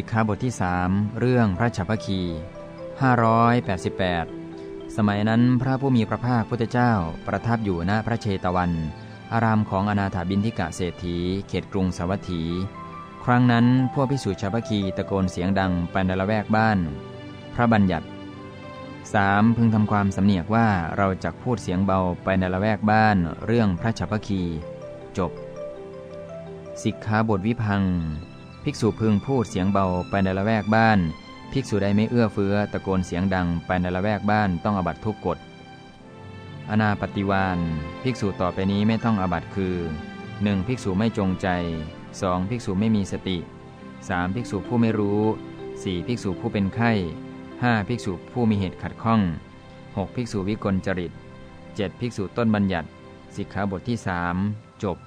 สิกขาบทที่สเรื่องพระฉัพพคี588 สมัยนั้นพระผู้มีพระภาคพุทธเจ้าประทับอยู่ณพระเชตวัน อารามของอนาถาบินทิกะเศรษฐี เขตกรุงสวัตถี ครั้งนั้นพวกพิสุฉัพพคีตะโกนเสียงดังไปในละแวกบ้าน พระบัญญัติ 3. พึงทำความสำเนียกว่าเราจะพูดเสียงเบาไปในละแวกบ้าน เรื่องพระฉัพพคี จบ สิกขาบทวิพัง ภิกษุพึงพูดเสียงเบาไปในละแวกบ้าน ภิกษุใดไม่เอื้อเฟื้อตะโกนเสียงดังไปในละแวกบ้านต้องอบัตทุกกฎ อนาปฏิวานภิกษุต่อไปนี้ไม่ต้องอบัตคือ 1. ภิกษุไม่จงใจ 2. ภิกษุไม่มีสติ 3. ภิกษุผู้ไม่รู้ 4. ภิกษุผู้เป็นไข้ 5. ภิกษุผู้มีเหตุขัดข้อง 6. ภิกษุวิกลจริต 7. ภิกษุต้นบัญญัติ สิกขาบทที่ 3 จบ